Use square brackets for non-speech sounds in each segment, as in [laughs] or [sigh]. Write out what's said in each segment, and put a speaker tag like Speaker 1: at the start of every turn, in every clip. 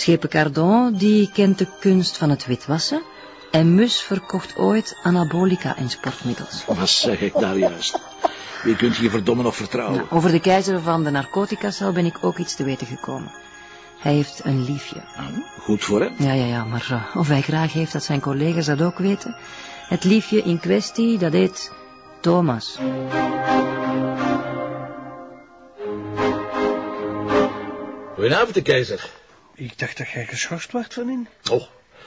Speaker 1: Schepen Cardon die kent de kunst van het witwassen en Mus verkocht ooit anabolica en sportmiddels.
Speaker 2: Wat zeg ik daar juist? Wie kunt je verdomme nog vertrouwen?
Speaker 1: Nou, over de keizer van de narcoticacel ben ik ook iets te weten gekomen. Hij heeft een liefje.
Speaker 2: goed voor hem.
Speaker 1: Ja, ja, ja, maar uh, of hij graag heeft dat zijn collega's dat ook weten. Het liefje in kwestie, dat heet Thomas.
Speaker 3: Goedenavond, de keizer.
Speaker 4: Ik dacht dat jij geschorst werd van in.
Speaker 3: Oh,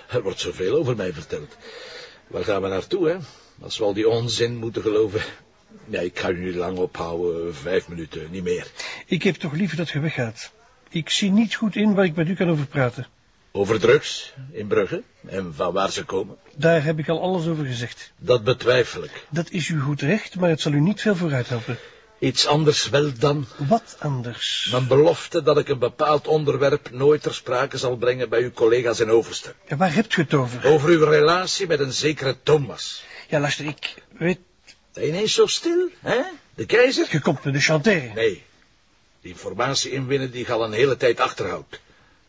Speaker 3: er wordt zoveel over mij verteld. Waar gaan we naartoe, hè? Als we al die onzin moeten geloven. Ja, ik ga u niet lang ophouden, vijf minuten, niet meer.
Speaker 4: Ik heb toch liever dat je weggaat. Ik zie niet goed in waar ik met u kan over praten.
Speaker 3: Over drugs in Brugge en van waar ze komen?
Speaker 4: Daar heb ik al alles over gezegd.
Speaker 3: Dat betwijfel ik.
Speaker 4: Dat is uw goed recht, maar het zal u niet veel vooruit helpen.
Speaker 3: Iets anders wel dan?
Speaker 4: Wat anders?
Speaker 3: Mijn belofte dat ik een bepaald onderwerp nooit ter sprake zal brengen bij uw collega's in Overste.
Speaker 4: Ja, waar hebt u het over?
Speaker 3: Over uw relatie met een zekere Thomas.
Speaker 4: Ja, luister, ik weet...
Speaker 3: Ineens zo stil, hè? De keizer?
Speaker 4: Je komt me de chanteren.
Speaker 3: Nee. De informatie inwinnen die ik al een hele tijd achterhoud.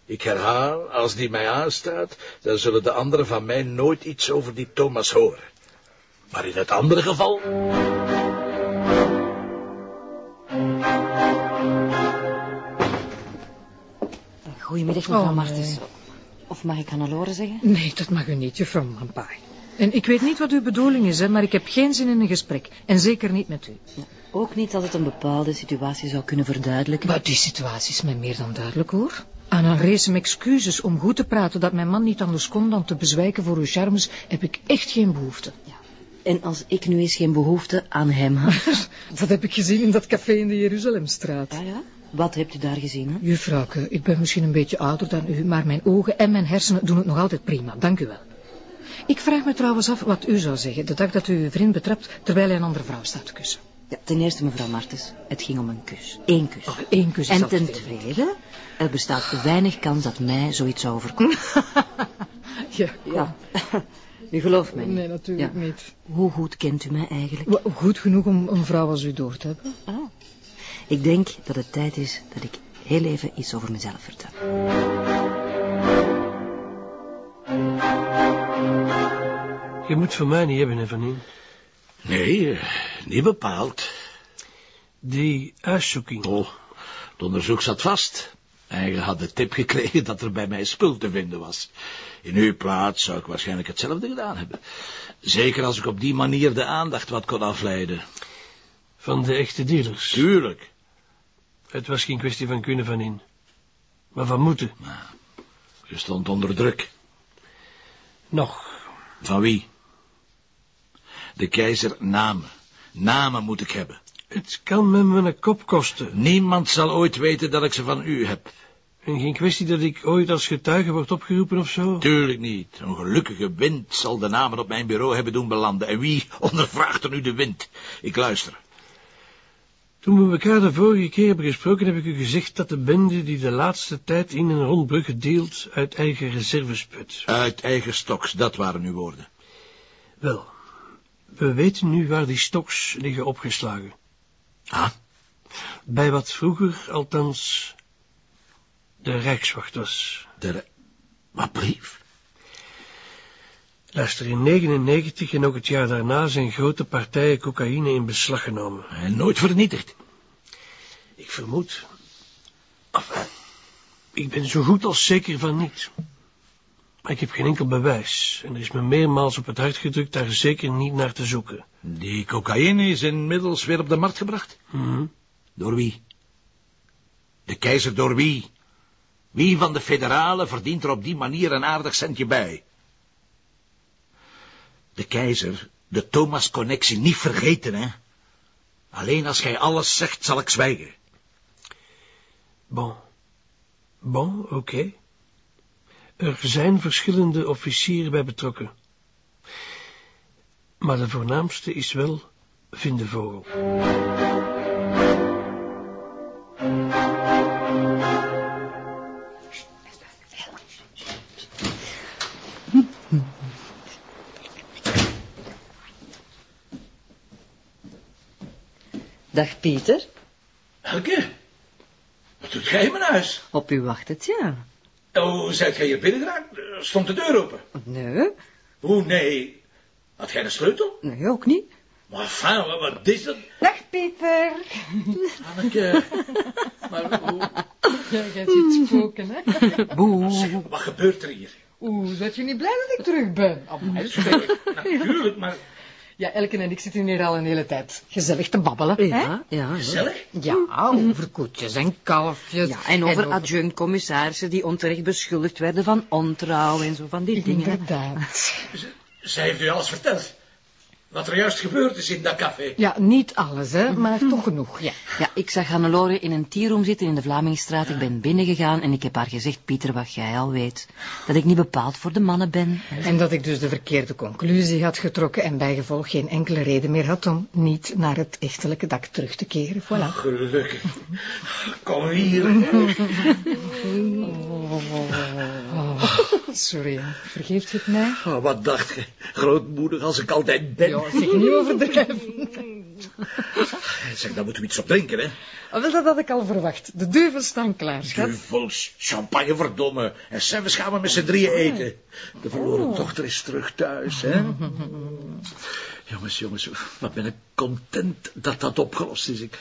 Speaker 3: Ik herhaal, als die mij aanstaat, dan zullen de anderen van mij nooit iets over die Thomas horen. Maar in het andere geval...
Speaker 1: Goedemiddag, mevrouw
Speaker 5: Oh,
Speaker 1: Martens.
Speaker 5: nee.
Speaker 1: Of mag ik Hannelore zeggen?
Speaker 5: Nee, dat mag u niet, juffrouw Mampai. En ik weet niet wat uw bedoeling is, hè, maar ik heb geen zin in een gesprek. En zeker niet met u.
Speaker 1: Ja, ook niet als het een bepaalde situatie zou kunnen verduidelijken.
Speaker 5: Maar die situatie is mij meer dan duidelijk, hoor. Aan een race om excuses om goed te praten dat mijn man niet anders kon dan te bezwijken voor uw charmes, heb ik echt geen behoefte.
Speaker 1: En als ik nu eens geen behoefte aan hem had... [laughs]
Speaker 5: Dat heb ik gezien in dat café in de Jeruzalemstraat.
Speaker 1: Ah ja? Wat hebt u daar gezien, hè?
Speaker 5: Juffrouwke, ik ben misschien een beetje ouder dan u, maar mijn ogen en mijn hersenen doen het nog altijd prima. Dank u wel. Ik vraag me trouwens af wat u zou zeggen de dag dat u uw vriend betrapt terwijl hij een andere vrouw staat te kussen.
Speaker 1: Ja, ten eerste, mevrouw Martens, het ging om een kus. Eén kus.
Speaker 5: Oh, één kus is
Speaker 1: en ten tweede, er bestaat weinig kans dat mij zoiets zou overkomen. [laughs]
Speaker 5: Ja,
Speaker 1: ja. U gelooft mij niet.
Speaker 5: Nee, natuurlijk
Speaker 1: Ja.
Speaker 5: niet.
Speaker 1: Hoe goed kent u mij eigenlijk?
Speaker 5: Goed genoeg om een vrouw als u door te hebben.
Speaker 1: Ah. Ik denk dat het tijd is dat ik heel even iets over mezelf vertel.
Speaker 4: Je moet van mij niet hebben, hè, Van.
Speaker 2: Nee, eh, niet bepaald.
Speaker 4: Die uitzoeking.
Speaker 2: Oh, het onderzoek zat vast. En je had de tip gekregen dat er bij mij spul te vinden was. In uw plaats zou ik waarschijnlijk hetzelfde gedaan hebben. Zeker als ik op die manier de aandacht wat kon afleiden.
Speaker 4: Van de echte dealers.
Speaker 2: Tuurlijk.
Speaker 4: Het was geen kwestie van kunnen van in. Maar van moeten.
Speaker 2: Je stond onder druk.
Speaker 4: Nog.
Speaker 2: Van wie? De keizer namen. Namen moet ik hebben.
Speaker 4: Het kan me mijn kop kosten.
Speaker 2: Niemand zal ooit weten dat ik ze van u heb.
Speaker 4: En geen kwestie dat ik ooit als getuige word opgeroepen of zo.
Speaker 2: Tuurlijk niet. Een gelukkige wind zal de namen op mijn bureau hebben doen belanden. En wie ondervraagt er nu de wind? Ik luister.
Speaker 4: Toen we elkaar de vorige keer hebben gesproken, heb ik u gezegd dat de bende die de laatste tijd in en rond Brugge deelt uit eigen reserves put.
Speaker 2: Uit eigen stoks, dat waren uw woorden.
Speaker 4: Wel, we weten nu waar die stoks liggen opgeslagen.
Speaker 2: Ah,
Speaker 4: Bij wat vroeger, althans, de Rijkswacht was.
Speaker 2: de... Wat brief?
Speaker 4: Luister, in 99 en ook het jaar daarna zijn grote partijen cocaïne in beslag genomen.
Speaker 2: En nooit vernietigd.
Speaker 4: Ik vermoed. Enfin, ik ben zo goed als zeker van niet. Maar ik heb geen enkel bewijs. En er is me meermaals op het hart gedrukt daar zeker niet naar te zoeken.
Speaker 2: Die cocaïne is inmiddels weer op de markt gebracht.
Speaker 4: Mhm.
Speaker 2: Door wie? De keizer door wie? Wie van de federalen verdient er op die manier een aardig centje bij? De keizer, de Thomas-connectie niet vergeten, hè? Alleen als gij alles zegt, zal ik zwijgen.
Speaker 4: Bon. Bon, oké. Er zijn verschillende officieren bij betrokken. Maar de voornaamste is wel Vindevogel.
Speaker 1: Dag Pieter,
Speaker 2: Elke, wat doet gij in mijn huis?
Speaker 1: op u wacht het, ja.
Speaker 3: Hoe zijt gij hier binnengeraakt? Stond de deur open?
Speaker 1: Nee,
Speaker 3: Hoe, nee. Had jij een sleutel?
Speaker 1: nee, ook niet.
Speaker 3: Maar enfin, wat, wat is dat?
Speaker 5: Dag, Pieter.
Speaker 3: Anneke. [laughs] Maar hoe,
Speaker 5: Ja, jij ziet spoken, hè? [laughs]
Speaker 1: Boe.
Speaker 3: wat gebeurt er hier?
Speaker 5: Oeh, zet je niet blij dat ik terug ben? Amai, [laughs]
Speaker 3: Natuurlijk, maar
Speaker 5: Ja, Elke en ik zitten hier al een hele tijd gezellig te babbelen, hè?
Speaker 1: Ja,
Speaker 3: gezellig.
Speaker 5: Ja, over koetjes en kalfjes.
Speaker 1: Ja, en over adjunct-commissarissen die onterecht beschuldigd werden van ontrouw en zo van die dingen.
Speaker 5: Inderdaad.
Speaker 3: Zij heeft u alles verteld. Wat er juist gebeurd is in dat café.
Speaker 5: Ja, niet alles, hè, maar toch genoeg, ja.
Speaker 1: Ja, ik zag Hannelore in een tierroom zitten in de Vlamingstraat. Ik ben binnengegaan en ik heb haar gezegd, Pieter, wat jij al weet. Dat ik niet bepaald voor de mannen ben.
Speaker 5: En dat ik dus de verkeerde conclusie had getrokken en bijgevolg geen enkele reden meer had om niet naar het echtelijke dak terug te keren. Voilà.
Speaker 3: Gelukkig. Kom hier.
Speaker 5: Oh, [laughs] [laughs] sorry, vergeeft je het mij?
Speaker 3: Oh, wat dacht je? Grootmoedig als ik altijd ben.
Speaker 5: Ja, zeg niet overdrijven. [laughs]
Speaker 3: Zeg, daar moeten we iets op drinken, hè?
Speaker 5: Oh, Wel, dat had ik al verwacht. De duivels staan klaar, schat.
Speaker 3: Duvels, champagne verdomme. En zelfs gaan we met z'n drieën eten. De verloren dochter is terug thuis, hè? [laughs] jongens, jongens, wat ben ik content dat dat opgelost is. Ik...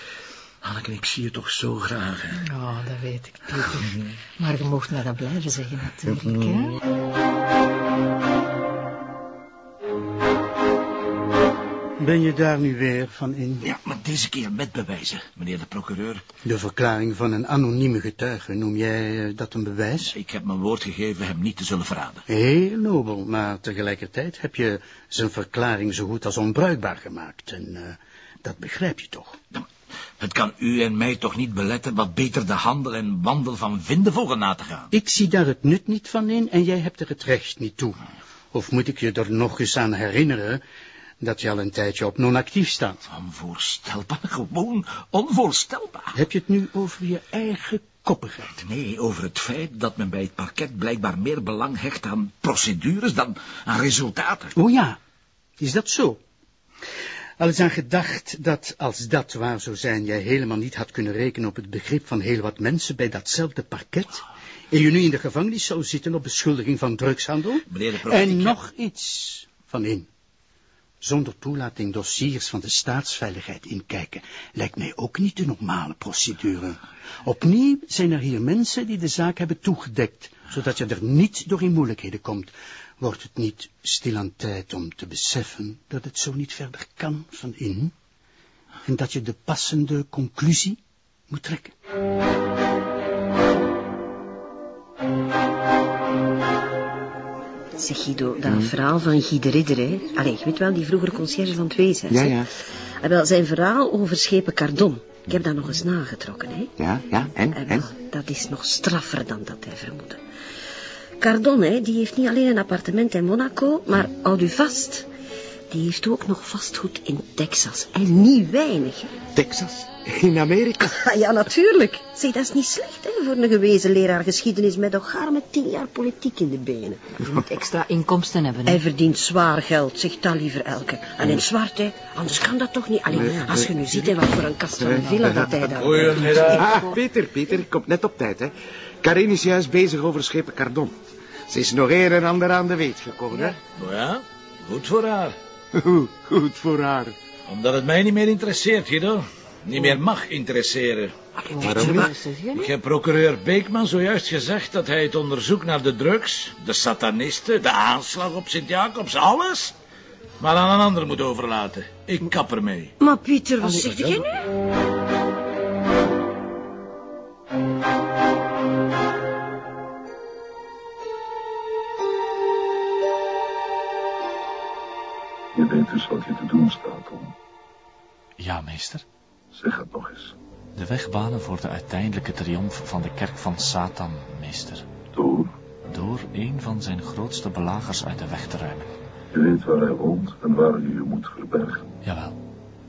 Speaker 3: Anneke, ik zie je toch zo graag, hè?
Speaker 5: Oh, dat weet ik, Pieter. [laughs] Maar je mocht mij dat blijven zeggen, natuurlijk, hè?
Speaker 6: Ben je daar nu weer van in?
Speaker 2: Ja, maar deze keer met bewijzen, meneer de procureur.
Speaker 6: De verklaring van een anonieme getuige, noem jij eh, dat een bewijs?
Speaker 2: Ik heb mijn woord gegeven hem niet te zullen verraden.
Speaker 6: Heel nobel, maar tegelijkertijd heb je zijn verklaring zo goed als onbruikbaar gemaakt. En eh, dat begrijp je toch?
Speaker 2: Het kan u en mij toch niet beletten wat beter de handel en wandel van Vindevogel na te gaan.
Speaker 6: Ik zie daar het nut niet van in en jij hebt er het recht niet toe. Of moet ik je er nog eens aan herinneren dat je al een tijdje op non-actief staat?
Speaker 2: Onvoorstelbaar, gewoon onvoorstelbaar.
Speaker 6: Heb je het nu over je eigen koppigheid?
Speaker 2: Nee, over het feit dat men bij het parket blijkbaar meer belang hecht aan procedures dan aan resultaten.
Speaker 6: Oh ja, is dat zo? Al eens aan gedacht dat als dat waar zou zijn, jij helemaal niet had kunnen rekenen op het begrip van heel wat mensen bij datzelfde parket, en je nu in de gevangenis zou zitten op beschuldiging van drugshandel?
Speaker 2: Meneer de professor,
Speaker 6: En nog iets van in. Zonder toelating dossiers van de staatsveiligheid inkijken lijkt mij ook niet de normale procedure. Opnieuw zijn er hier mensen die de zaak hebben toegedekt, zodat je er niet door in moeilijkheden komt. Wordt het niet stilaan tijd om te beseffen dat het zo niet verder kan van in? En dat je de passende conclusie moet trekken?
Speaker 7: Zeg Guido, dat verhaal van Guy de Ridder, hè? Allee, je weet wel, die vroeger conciërge van het weeshuis,
Speaker 8: Ja, ja.
Speaker 7: Ah, wel, zijn verhaal over schepen Cardon. Ik heb dat nog eens nagetrokken, hè?
Speaker 8: Ja, ja, en,
Speaker 7: En
Speaker 8: en?
Speaker 7: wel, dat is nog straffer dan dat hij vermoedde. Cardon, hè, die heeft niet alleen een appartement in Monaco, maar houd u vast, die heeft ook nog vastgoed in Texas. En niet weinig, hè.
Speaker 8: Texas? In Amerika?
Speaker 7: Ah, [laughs] ja, natuurlijk. Zeg, dat is niet slecht, hè, voor een gewezen leraar geschiedenis met nog gaar met tien jaar politiek in de benen.
Speaker 1: Je moet extra inkomsten hebben. hè.
Speaker 7: Hij verdient zwaar geld, zegt dat liever elke. En in het zwart, hè. Anders kan dat toch niet. Allee, als je nu ziet, hè, wat voor een kast van een villa dat hij daar...
Speaker 3: Goedemiddag.
Speaker 8: Ah, Peter, Peter, ik kom net op tijd, hè. Karin is juist bezig over schepen Cardon. Ze is nog een en ander aan de weet gekomen, hè.
Speaker 3: Oh ja, goed voor haar. [laughs]
Speaker 8: Goed voor haar.
Speaker 3: Omdat het mij niet meer interesseert, Guido. Niet meer mag interesseren.
Speaker 8: Waarom niet?
Speaker 3: Ik heb procureur Beekman zojuist gezegd dat hij het onderzoek naar de drugs, de satanisten, de aanslag op Sint-Jacobs, alles, maar aan een ander moet overlaten. Ik kap ermee.
Speaker 7: Maar Pieter, wat zeg je nu?
Speaker 9: Weet dus wat je te doen staat, Tom.
Speaker 10: Ja, meester.
Speaker 9: Zeg het nog eens.
Speaker 10: De weg banen voor de uiteindelijke triomf van de kerk van Satan, meester.
Speaker 9: Door,
Speaker 10: Door een van zijn grootste belagers uit de weg te ruimen.
Speaker 9: je weet waar hij woont en waar je je moet verbergen.
Speaker 10: Jawel,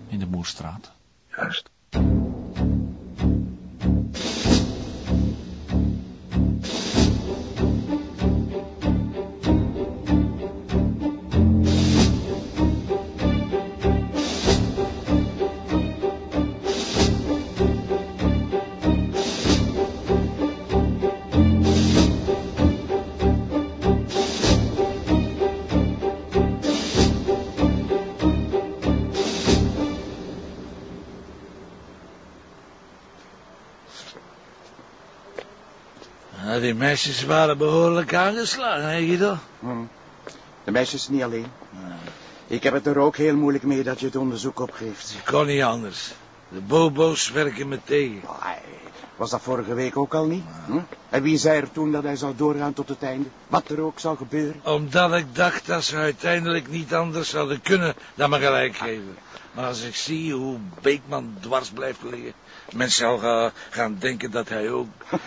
Speaker 10: in de Moerstraat.
Speaker 9: Juist.
Speaker 2: Die meisjes waren behoorlijk aangeslagen, hè, Guido?
Speaker 8: Hm. De meisjes niet alleen. Ik heb het er ook heel moeilijk mee dat je het onderzoek opgeeft.
Speaker 2: Ik kon niet anders. De bobo's werken me tegen.
Speaker 8: Was dat vorige week ook al niet? Hm? En wie zei er toen dat hij zou doorgaan tot het einde? Wat er ook zou gebeuren?
Speaker 2: Omdat ik dacht dat ze uiteindelijk niet anders zouden kunnen dan me gelijk geven. Maar als ik zie hoe Beekman dwars blijft liggen... mensen zal gaan denken dat hij ook... [laughs]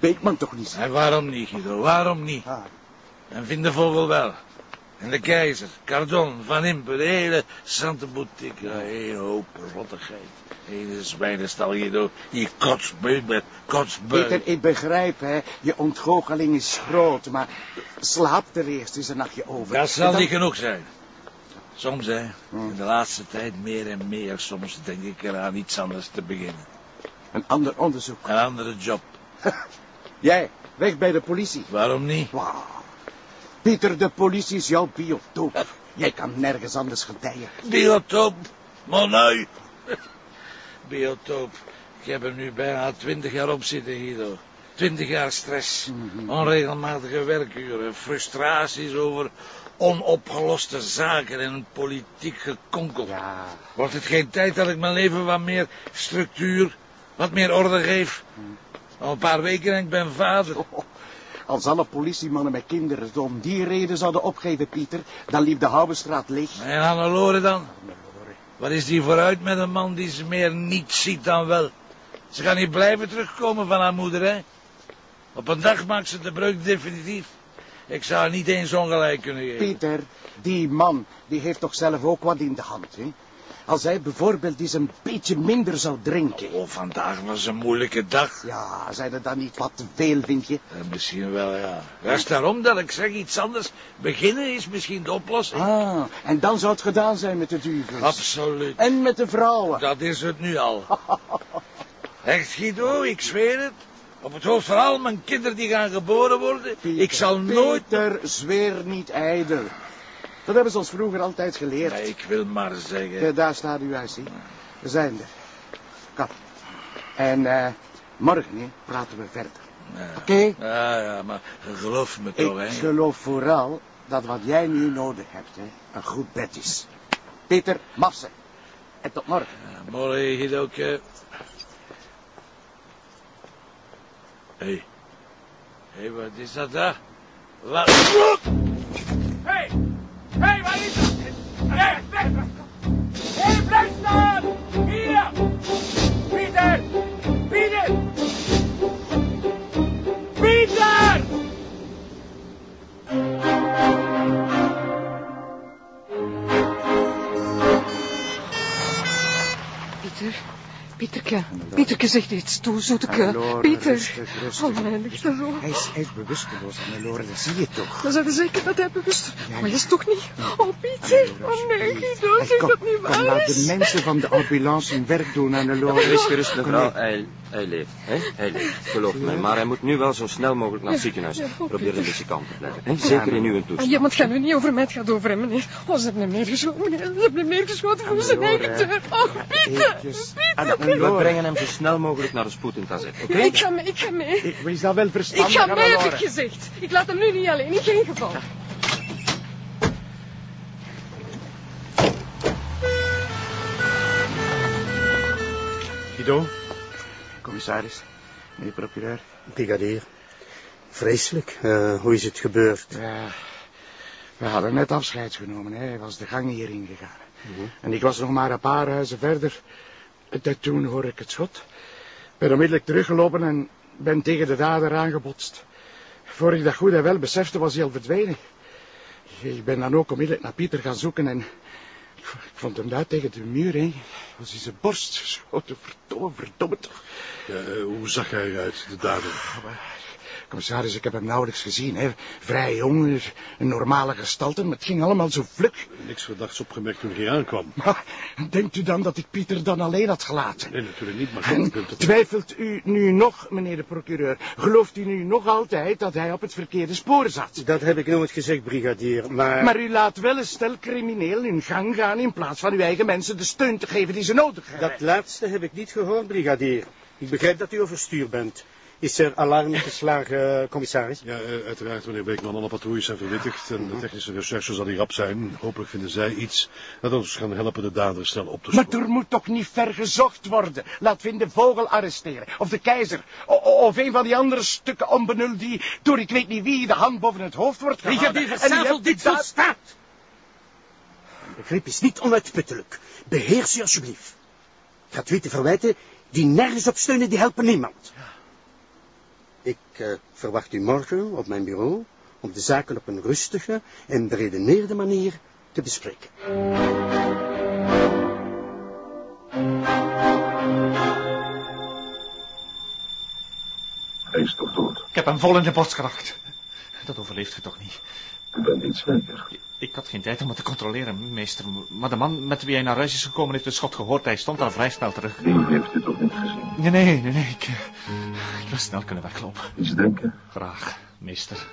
Speaker 8: Beekman toch niet?
Speaker 2: En waarom niet, Guido? Waarom niet?
Speaker 8: Ah.
Speaker 2: En vind de vogel wel. En de keizer, Cardon, Van Impe, de hele Sante Boutique. Een hoop rottigheid. Hele zwijnenstal, Guido. Die kotsbeuk met kotsbeuk.
Speaker 8: Peter, ik begrijp, hè. Je ontgoocheling is groot, maar slaap er eerst eens een nachtje over.
Speaker 2: Dat zal
Speaker 8: dan-
Speaker 2: niet genoeg zijn. Soms, hè. In de laatste tijd meer en meer. Soms denk ik eraan iets anders te beginnen.
Speaker 8: Een ander onderzoek.
Speaker 2: Een andere job. [laughs]
Speaker 8: Jij, weg bij de politie.
Speaker 2: Waarom niet?
Speaker 8: Pieter, de politie is jouw biotoop. Jij kan nergens anders gedijen.
Speaker 2: Biotoop, monuy. Biotoop. Ik heb er nu bijna twintig jaar op zitten, Guido. Twintig jaar stress. Onregelmatige werkuren. Frustraties over onopgeloste zaken en politiek gekonkel.
Speaker 8: Ja,
Speaker 2: Wordt het geen tijd dat ik mijn leven wat meer structuur, wat meer orde geef? Al een paar weken en ik ben vader.
Speaker 8: als alle politiemannen met kinderen het om die reden zouden opgeven, Pieter, dan liep de Houwenstraat leeg.
Speaker 2: En Hannelore dan? Wat is die vooruit met een man die ze meer niet ziet dan wel? Ze kan niet blijven terugkomen van haar moeder, hè? Op een dag maakt ze de breuk definitief. Ik zou haar niet eens ongelijk kunnen geven.
Speaker 8: Pieter, die man, die heeft toch zelf ook wat in de hand, hè? Als hij bijvoorbeeld eens een beetje minder zou drinken.
Speaker 2: Oh, vandaag was een moeilijke dag.
Speaker 8: Ja, zijn er dan niet wat te veel, vind je?
Speaker 2: Eh, misschien wel, ja. Juist daarom dat ik zeg iets anders. Beginnen is misschien de oplossing.
Speaker 8: Ah, en dan zou het gedaan zijn met de duvels.
Speaker 2: Absoluut.
Speaker 8: En met de vrouwen.
Speaker 2: Dat is het nu al. Echt, Guido, ik zweer het. Op het hoofd van al mijn kinderen die gaan geboren worden. ik zal nooit...
Speaker 8: Pieter, zweer niet ijdel. Dat hebben ze ons vroeger altijd geleerd.
Speaker 2: Nee, ik wil maar zeggen...
Speaker 8: Ja, daar staat uw huis, zie. We zijn er. Kom. En eh, morgen hè, praten we verder.
Speaker 2: Ja.
Speaker 8: Oké?
Speaker 2: Ja, ja, maar geloof me toch,
Speaker 8: Ik
Speaker 2: hè.
Speaker 8: geloof vooral dat wat jij nu nodig hebt, hè, een goed bed is. Peter, mafse. En tot morgen.
Speaker 2: Ja, morgen, Guido. Hé. Hé, hey, wat is dat daar? Wat...
Speaker 5: Pieterke zegt iets toe, zoeteke.
Speaker 8: Hannelore,
Speaker 5: Pieter.
Speaker 8: rustig, rustig.
Speaker 5: Oh, mijn lichte.
Speaker 8: Hij is, hij is bewusteloos, Hannelore, dat zie je toch.
Speaker 5: Dan zijn we zeker dat hij bewust... Maar is toch niet... Oh, Pieter. Oh, nee, Guido,
Speaker 8: Hey,
Speaker 5: zeg
Speaker 8: kom,
Speaker 5: dat niet
Speaker 8: kom,
Speaker 5: waar
Speaker 8: laat
Speaker 5: is.
Speaker 8: de mensen van de ambulance hun werk doen, Hannelore.
Speaker 11: Wees gerust,
Speaker 8: Kom
Speaker 11: mevrouw. Hij, hij leeft, hè? Hij leeft, geloof me. Maar hij moet nu wel zo snel mogelijk naar het ziekenhuis. Probeer een beetje kalm te blijven. Hè? Zeker in uw
Speaker 5: Ah,
Speaker 11: toestand.
Speaker 5: ja, maar het gaat nu niet over mij, het gaat over hem, meneer. Oh, ze hebben hem neergeschoten, meneer. Ze hebben hem neergeschoten voor zijn eigen deur. Oh, Pieter.
Speaker 8: Eventjes.
Speaker 11: We brengen hem zo snel mogelijk naar de spoed in Tazet, oké?
Speaker 5: Ik ga mee, ik ga mee.
Speaker 8: Ik wees dat wel
Speaker 5: Ik
Speaker 8: verstandig,
Speaker 5: ga mee, heb ik gezegd. Ik laat hem nu niet alleen, in geen geval.
Speaker 6: Guido,
Speaker 8: Commissaris, meneer procureur.
Speaker 6: brigadier. Vreselijk. Eh, hoe is het gebeurd?
Speaker 8: Ja, we hadden net afscheid genomen. Hè. Hij was de gang hierin gegaan. En ik was nog maar een paar huizen verder. En toen hoor ik het schot. Ben onmiddellijk teruggelopen en ben tegen de dader aangebotst. Voor ik dat goed en wel besefte, was hij al verdwenen. Ik ben dan ook onmiddellijk naar Pieter gaan zoeken en... Ik vond hem daar tegen de muur, hè. Was in zijn borst geschoten. Verdomme, verdomme toch.
Speaker 12: Eh, hoe zag hij eruit, de dader?
Speaker 8: Commissaris, ik heb hem nauwelijks gezien, hè. Vrij jong, een normale gestalte, maar het ging allemaal zo vlug.
Speaker 12: Niks verdachts opgemerkt toen hij aankwam. [laughs]
Speaker 8: Maar denkt u dan dat ik Pieter dan alleen had gelaten?
Speaker 12: Nee, natuurlijk niet, maar
Speaker 8: En twijfelt u nu nog, meneer de procureur? Gelooft u nu nog altijd dat hij op het verkeerde spoor zat?
Speaker 6: Dat heb ik nooit gezegd, brigadier, maar...
Speaker 8: Maar u laat wel een stel crimineel hun gang gaan in plaats van uw eigen mensen de steun te geven die ze nodig hebben.
Speaker 6: Dat laatste heb ik niet gehoord, brigadier. Ik begrijp dat u overstuur bent. Is er alarm geslagen, commissaris?
Speaker 12: Ja, eh, uiteraard, meneer Beekman. Alle patrouilles zijn verwittigd en de technische recherche zal hier rap zijn. Hopelijk vinden zij iets dat ons kan helpen de dader snel op te
Speaker 8: Maar
Speaker 12: sporen.
Speaker 8: er moet toch niet ver gezocht worden. Laten we de vogel arresteren. Of de keizer. O- of een van die andere stukken onbenul die door ik weet niet wie de hand boven het hoofd wordt gehouden. Die
Speaker 6: Versaveld,
Speaker 8: hebt
Speaker 6: dit volstaat! Mijn begrip is niet onuitputtelijk. Beheers u alsjeblieft. Gratuite verwijten die nergens op steunen, die helpen niemand. Ik eh, verwacht u morgen op mijn bureau om de zaken op een rustige en beredeneerde manier te bespreken.
Speaker 9: Hij is toch dood?
Speaker 10: Ik heb hem vol in de borst geraakt. Dat overleeft je toch niet?
Speaker 9: U bent niet zeker.
Speaker 10: Ik had geen tijd om het te controleren, meester. Maar de man met wie hij naar huis is gekomen heeft het schot gehoord. Hij stond al vrij snel terug.
Speaker 9: Die heeft u toch niet gezien?
Speaker 10: Nee, nee, nee, nee. Ik, eh, ik wil snel kunnen weglopen.
Speaker 9: Iets denken?
Speaker 10: Graag, meester.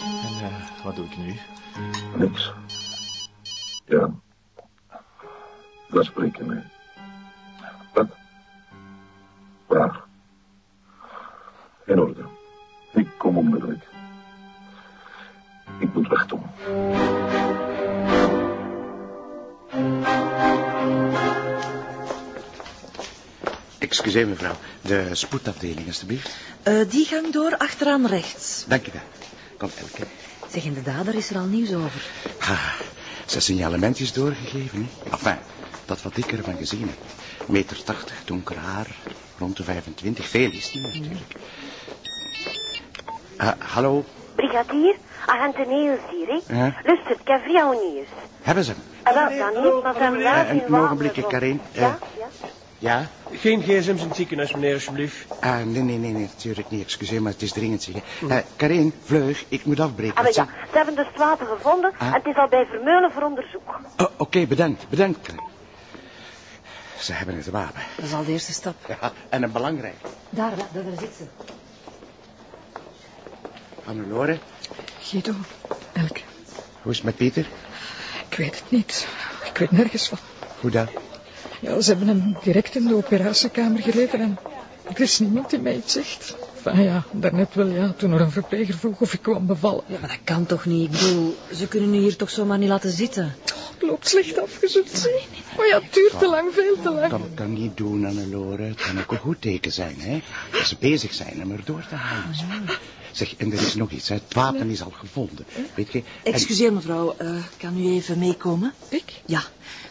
Speaker 10: En eh, wat doe ik nu?
Speaker 9: Niks. Ja. Daar spreek je mee. Wat? Waar? In orde. Ik kom onmiddellijk. Ik moet weg, Tom.
Speaker 8: Excuseer mevrouw, de spoedafdeling alstublieft.
Speaker 13: Eh, die gang door achteraan rechts.
Speaker 8: Dank u wel. Kom Elke.
Speaker 13: Zeg, in de dader is er al nieuws over.
Speaker 8: Ah, zijn signalement doorgegeven, hè? Enfin, dat wat ik ervan gezien heb. Meter tachtig, donker haar, rond de 25. Veel is die natuurlijk. Ah, hallo,
Speaker 14: Brigadier, agent Niels hier, hè.
Speaker 8: Ja?
Speaker 14: Luister, ik heb
Speaker 8: hebben ze hem?
Speaker 14: En wel, dan niet, maar zijn wel
Speaker 8: Eh, een ogenblikje, Karin. Eh,
Speaker 14: Ja, ja.
Speaker 8: ja?
Speaker 4: Geen gsm's in het ziekenhuis, meneer, alsjeblieft.
Speaker 8: Ah, nee, nee, nee, nee, natuurlijk niet. Excuseer, maar het is dringend, zeg. Eh, Karin, vleug, ik moet afbreken.
Speaker 14: Ah, ja, ze hebben dus het water gevonden
Speaker 8: Ah.
Speaker 14: en het is al bij Vermeulen voor onderzoek.
Speaker 8: Oh, Oké, bedankt, bedankt. Karin. Ze hebben het wapen.
Speaker 13: Dat is al de eerste stap.
Speaker 8: Ja, en een belangrijk.
Speaker 13: Daar, daar, daar zit ze.
Speaker 8: Hannelore,
Speaker 5: Guido, Elke,
Speaker 8: hoe is het met Pieter?
Speaker 5: ik weet het niet. Ik weet nergens van.
Speaker 8: Hoe dan?
Speaker 5: Ja, ze hebben hem direct in de operatiekamer gereden en er is niemand die mij iets zegt. Enfin ja, daarnet wel ja, toen er een verpleger vroeg of ik kwam bevallen.
Speaker 13: Ja, maar dat kan toch niet? Ik bedoel, ze kunnen u hier toch zomaar niet laten zitten?
Speaker 5: Het loopt slecht af, je zult zien. Maar ja, het duurt te lang, veel te lang.
Speaker 8: kan, kan niet doen, Hannelore. Het kan ook een goed teken zijn, hè. Dat ze bezig zijn om er door te halen. Zeg, en er is nog iets, hè. Het wapen is al gevonden. Weet je? en-
Speaker 13: Excuseer mevrouw, eh, kan u even meekomen?
Speaker 5: Ik?
Speaker 13: Ja,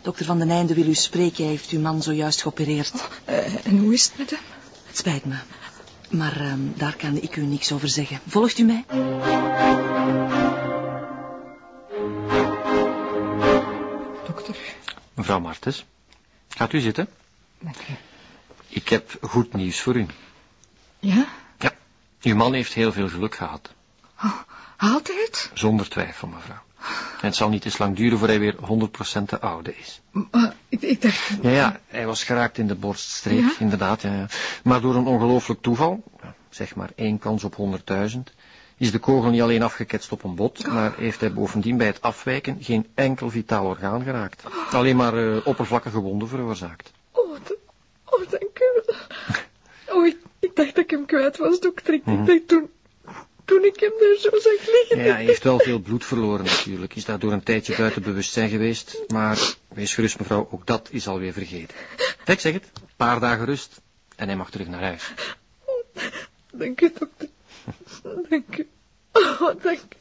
Speaker 13: dokter Van den Einde wil u spreken. Hij heeft uw man zojuist geopereerd.
Speaker 5: Eh, en hoe is het met hem?
Speaker 13: Het spijt me. Maar ehm, daar kan ik u niks over zeggen. Volgt u mij?
Speaker 5: Dokter,
Speaker 10: Mevrouw Martens, gaat u zitten?
Speaker 5: dank u.
Speaker 10: Ik heb goed nieuws voor u.
Speaker 5: Ja?
Speaker 10: Uw man heeft heel veel geluk gehad.
Speaker 5: Oh, haalt hij het?
Speaker 10: Zonder twijfel, mevrouw. En het zal niet eens lang duren voor hij weer 100% de oude is.
Speaker 5: Maar ik, ik dacht...
Speaker 10: Ja, ja, hij was geraakt in de borststreek,
Speaker 5: Ja?
Speaker 10: inderdaad. Ja, ja. Maar door een ongelooflijk toeval, zeg maar één kans op 100.000, is de kogel niet alleen afgeketst op een bot, maar heeft hij bovendien bij het afwijken geen enkel vitaal orgaan geraakt. Alleen maar eh, oppervlakkige wonden veroorzaakt.
Speaker 5: Oh, oh dank u wel. Oh, ik, ik dacht dat ik hem kwijt was, dokter. Ik,
Speaker 10: Mhm.
Speaker 5: ik toen, toen ik hem daar zo zag liggen...
Speaker 10: Ja, hij heeft wel veel bloed verloren natuurlijk. Is daardoor een tijdje buiten bewustzijn geweest. Maar wees gerust mevrouw, ook dat is alweer vergeten. Kijk, zeg het. Een paar dagen rust en hij mag terug naar huis.
Speaker 5: Dank u, dokter. Dank u. Oh, dank u.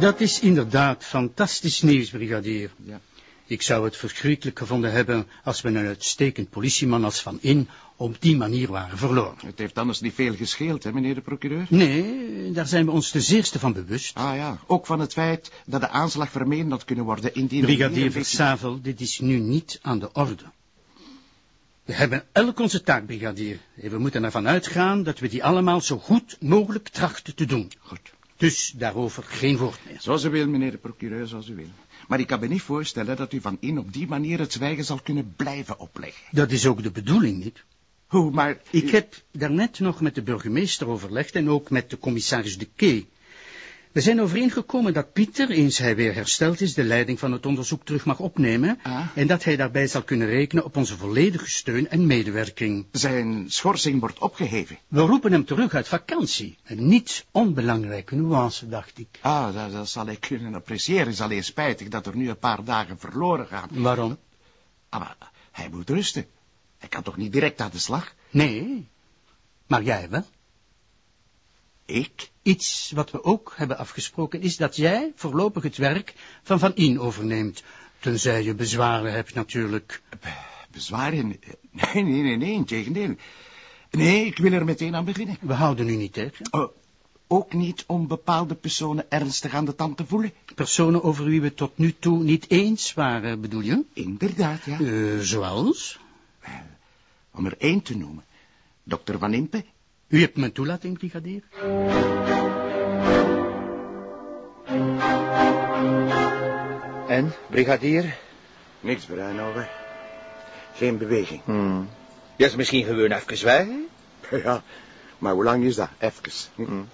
Speaker 6: Dat is inderdaad fantastisch nieuws, brigadier.
Speaker 8: Ja.
Speaker 6: Ik zou het verschrikkelijk gevonden hebben als we een uitstekend politieman als Van In op die manier waren verloren.
Speaker 8: Het heeft anders niet veel gescheeld, hè, meneer de procureur?
Speaker 6: Nee, daar zijn we ons ten zeerste van bewust.
Speaker 8: Ah ja, ook van het feit dat de aanslag vermeden had kunnen worden indien...
Speaker 6: Brigadier Versavel, dit is nu niet aan de orde. We hebben elk onze taak, brigadier. En we moeten ervan uitgaan dat we die allemaal zo goed mogelijk trachten te doen.
Speaker 8: Goed.
Speaker 6: Dus daarover geen woord meer.
Speaker 8: Zoals u wil, meneer de procureur, zoals u wil. Maar ik kan me niet voorstellen dat u van in op die manier het zwijgen zal kunnen blijven opleggen.
Speaker 6: Dat is ook de bedoeling niet.
Speaker 8: Hoe, maar...
Speaker 6: Ik heb daarnet nog met de burgemeester overlegd en ook met de commissaris de Kee. We zijn overeengekomen dat Pieter, eens hij weer hersteld is, de leiding van het onderzoek terug mag opnemen. En dat hij daarbij zal kunnen rekenen op onze volledige steun en medewerking.
Speaker 8: Zijn schorsing wordt opgeheven.
Speaker 6: We roepen hem terug uit vakantie. Een niet onbelangrijke nuance, dacht ik.
Speaker 8: Ah, dat, dat zal ik kunnen appreciëren. Het is alleen spijtig dat er nu een paar dagen verloren gaan.
Speaker 6: Waarom?
Speaker 8: Ah, maar hij moet rusten. Hij kan toch niet direct aan de slag?
Speaker 6: Nee, maar jij wel.
Speaker 8: Ik?
Speaker 6: Iets wat we ook hebben afgesproken is dat jij voorlopig het werk van Van In overneemt. Tenzij je bezwaren hebt natuurlijk.
Speaker 8: Bezwaren? Nee, nee, nee, nee, integendeel. Nee, ik wil er meteen aan beginnen.
Speaker 6: We houden u niet tegen.
Speaker 8: Oh, ook niet om bepaalde personen ernstig aan de tand te voelen?
Speaker 6: Personen over wie we tot nu toe niet eens waren, bedoel je?
Speaker 8: Inderdaad, ja.
Speaker 6: Uh, zoals?
Speaker 8: Om er één te noemen. Dokter Van Impe.
Speaker 6: U hebt mijn toelating, brigadier.
Speaker 15: En, brigadier?
Speaker 8: Niks, Bruinhoven. Geen beweging.
Speaker 15: Hmm. Ja, is misschien gewoon even zwijgen? [laughs]
Speaker 8: Ja, maar hoe lang is dat? Even. Hmm.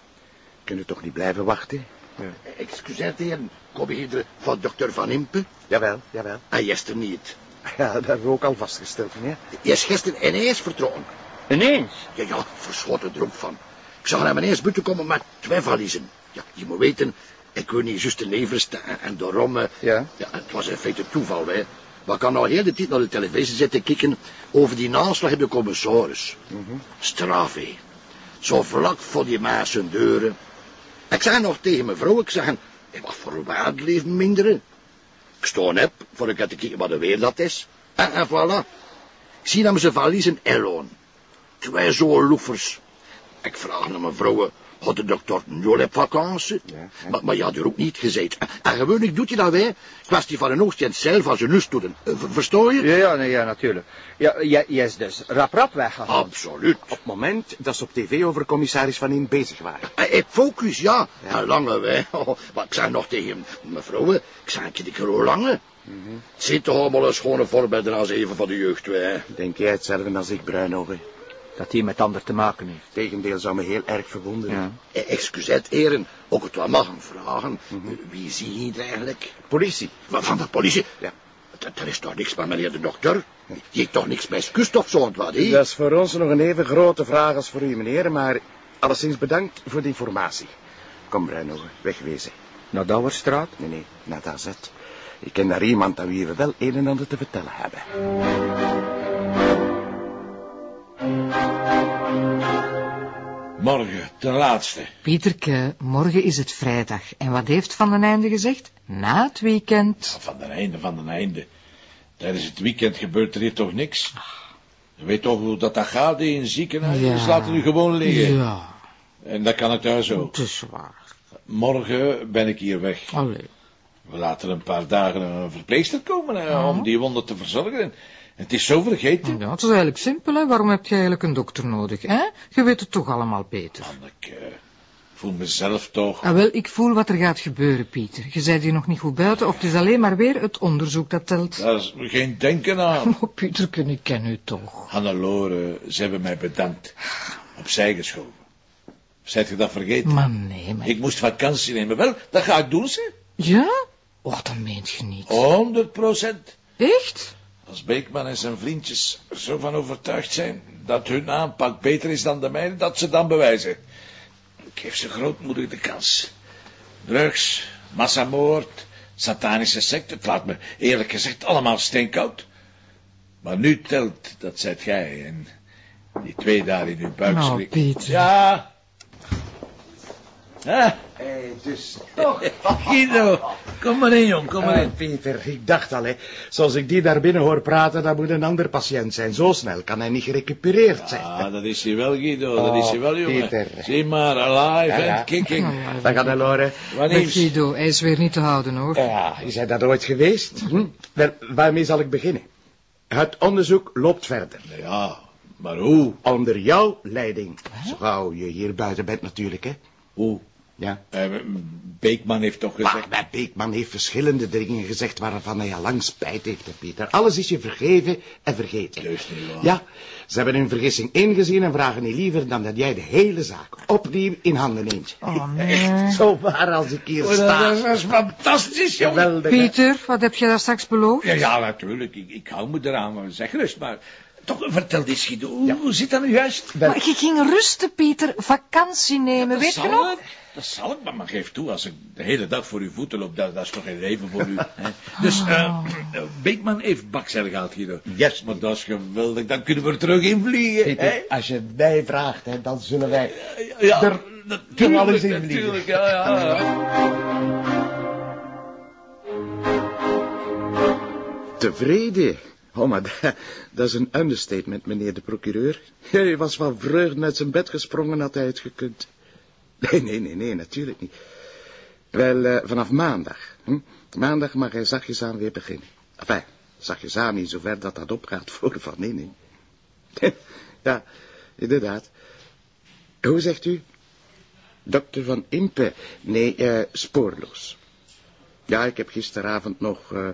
Speaker 8: Kunnen toch niet blijven wachten?
Speaker 15: Ja.
Speaker 16: Excuseert, heer. Kom hier van dokter Van Impe?
Speaker 8: Jawel, jawel.
Speaker 16: Hij is er niet. [laughs]
Speaker 8: Ja, dat hebben we ook al vastgesteld, meneer.
Speaker 16: Hij is gisteren ineens vertrokken.
Speaker 15: Ineens?
Speaker 16: Ja, ja, verschoten er ook van. Ik zag hem ineens buiten komen met twee valiezen. Ja, je moet weten, ik wil niet juist de leverste en, en daarom...
Speaker 15: Ja?
Speaker 16: ja? Het was in feite toeval, hè. Maar ik kan nou heel de tijd naar de televisie zitten kijken over die naslag in de commissaris.
Speaker 8: Mm -hmm.
Speaker 16: Straf, hè. Zo vlak voor die maas deuren. Ik zei nog tegen mijn vrouw, ik zeg, hey, wat voor waard leven minderen? Ik stoon heb, voor ik te kijken wat de weer dat is. En, en voilà. Ik zie hem zijn valiezen Elon. Twee zo'n loefers. Ik vraag naar mijn vrouwen, had de dokter nul op vakantie?
Speaker 8: Ja, ja.
Speaker 16: Maar, maar je had er ook niet gezegd. En, gewoonlijk doet hij dat wij, kwestie van een oogstje zelf als een lust doen. Verstoor je?
Speaker 15: Ja, ja, nee, ja, natuurlijk. Ja, jij is dus rap rap weggegaan.
Speaker 16: Absoluut.
Speaker 8: Op het moment dat ze op tv over commissaris Van In bezig waren.
Speaker 16: Eh, Ik focus, ja. ja. Lange wij. [laughs] Oh, maar ik zei nog tegen mevrouw, ik zei, ik die hoe lange.
Speaker 8: Mm -hmm.
Speaker 16: Het zit toch allemaal een schone voorbeelden als even van de jeugd, wij.
Speaker 8: Denk jij hetzelfde als ik, Bruinhoven?
Speaker 15: Dat hij met ander te maken heeft.
Speaker 8: Tegendeel zou me heel erg verwonderen.
Speaker 16: Ja. Eh, excuseer, heren, ook het wel mag vragen. Mm -hmm. Wie zie je hier eigenlijk?
Speaker 8: Politie.
Speaker 16: Van, van de politie?
Speaker 8: Ja.
Speaker 16: Er is toch niks met meneer de dokter? Die heeft toch niks met kust of zo, wat, he?
Speaker 8: Dat is voor ons nog een even grote vraag als voor u, meneer, maar alleszins bedankt voor de informatie. Kom, Bruinhoven, wegwezen.
Speaker 15: Naar Douwerstraat?
Speaker 8: Nee, nee, naar de AZ. Ik ken daar iemand aan wie we wel een en ander te vertellen hebben.
Speaker 2: Morgen, ten laatste.
Speaker 5: Pieterke, morgen is het vrijdag. En wat heeft Van den Einde gezegd? Na het weekend.
Speaker 2: Ja, van den Einde, van den Einde. Tijdens het weekend gebeurt er hier toch niks? Je weet toch hoe dat, dat gaat in een ziekenhuis?
Speaker 5: Ja.
Speaker 2: Dus laten nu gewoon liggen.
Speaker 5: Ja,
Speaker 2: En dat kan ik thuis ook.
Speaker 5: het is waar.
Speaker 2: Morgen ben ik hier weg.
Speaker 5: Allee.
Speaker 2: We laten een paar dagen een verpleegster komen hè, om die wonden te verzorgen. Het is zo vergeten.
Speaker 5: Ja, het is eigenlijk simpel, hè. Waarom heb je eigenlijk een dokter nodig, hè? Je weet het toch allemaal beter.
Speaker 2: Ik eh, voel mezelf toch...
Speaker 5: Ah, wel, ik voel wat er gaat gebeuren, Pieter. Je bent hier nog niet goed buiten, of het is alleen maar weer het onderzoek dat telt.
Speaker 2: Daar is geen denken aan. [laughs]
Speaker 5: Oh, Pieter, ik ken u toch.
Speaker 2: Hannelore, ze hebben mij bedankt. Opzij geschoven. Zijt je dat vergeten?
Speaker 5: Maar nee, maar...
Speaker 2: Ik moest vakantie nemen. Wel, dat ga ik doen, ze.
Speaker 5: Ja? Och, dat meent je niet.
Speaker 2: 100 procent.
Speaker 5: Echt?
Speaker 2: Als Beekman en zijn vriendjes zo van overtuigd zijn dat hun aanpak beter is dan de mijne, dat ze dan bewijzen. Ik geef ze grootmoedig de kans. Drugs, massamoord, satanische secte, het laat me eerlijk gezegd allemaal steenkoud. Maar nu telt, dat zijt jij en die twee daar in uw buik
Speaker 5: Nou,
Speaker 2: schrikken.
Speaker 5: Pieter.
Speaker 2: Ja. Ah,
Speaker 8: Hé, dus...
Speaker 2: Guido, kom maar in, jong, kom maar
Speaker 8: Eh,
Speaker 2: in.
Speaker 8: Pieter, ik dacht al, hè. Zoals ik die daar binnen hoor praten, dat moet een ander patiënt zijn. Zo snel kan hij niet gerecupereerd zijn.
Speaker 2: Ah, dat is hij wel, Guido, dat is hij wel, jongen.
Speaker 8: Pieter.
Speaker 2: Zie maar, alive
Speaker 8: Ja, ja.
Speaker 2: and kicking. [laughs]
Speaker 8: Dan gaat hij horen.
Speaker 2: Wanneer
Speaker 5: Met Guido, hij is weer niet te houden, hoor.
Speaker 8: Ja, is hij dat ooit geweest? Hm? Wel, waarmee zal ik beginnen? Het onderzoek loopt verder.
Speaker 2: Ja, maar hoe?
Speaker 8: Onder jouw leiding. Zo gauw je hier buiten bent natuurlijk, hè.
Speaker 2: Hoe?
Speaker 8: Ja.
Speaker 2: Eh, Beekman heeft toch gezegd...
Speaker 8: Maar, maar Beekman heeft verschillende dingen gezegd waarvan hij al lang spijt heeft, hè, Pieter. Alles is je vergeven en vergeten.
Speaker 2: Juist niet waar.
Speaker 8: Ja, ze hebben hun vergissing ingezien en vragen niet liever dan dat jij de hele zaak opnieuw in handen neemt.
Speaker 5: Oh, [laughs] nee.
Speaker 8: Echt, zo waar als ik hier
Speaker 2: Oh,
Speaker 8: sta.
Speaker 2: dat is- dat is fantastisch, jongen.
Speaker 5: Pieter, wat heb je daar straks beloofd?
Speaker 2: Ja, ja, natuurlijk. Ik, ik hou me eraan, zeg rust. Maar toch, vertel eens, Guido. Hoe, hoe zit dat nu juist?
Speaker 5: Maar je ging rusten, Pieter. Vakantie nemen, weet je
Speaker 2: zal
Speaker 5: nog?
Speaker 2: ik. Dat zal ik, maar, maar geef toe, als ik de hele dag voor uw voeten loop, dat, dat is toch geen leven voor u. Hè? Dus, eh, Beekman heeft bakzeil gehaald, Guido. Yes. Maar dat is geweldig, dan kunnen we er terug in vliegen.
Speaker 8: Pieter,
Speaker 2: hè?
Speaker 8: als je mij vraagt, hè, dan zullen wij
Speaker 2: Ja,
Speaker 8: er
Speaker 2: natuurlijk,
Speaker 8: alles in vliegen.
Speaker 2: natuurlijk, ja, ja, ja.
Speaker 8: Tevreden? Oh, maar [laughs] dat, is een understatement, meneer de procureur. [laughs] Hij was van vreugde uit zijn bed gesprongen, had hij het gekund. [laughs] Nee, nee, nee, nee, natuurlijk niet. Wel, eh, vanaf maandag. Hm? Maandag mag hij zachtjes aan weer beginnen. Enfin, zachtjes aan niet zover dat dat opgaat voor Van Inning. ja, inderdaad. Hoe zegt u? Dokter Van Impe. Nee, eh, spoorloos. Ja, ik heb gisteravond nog eh,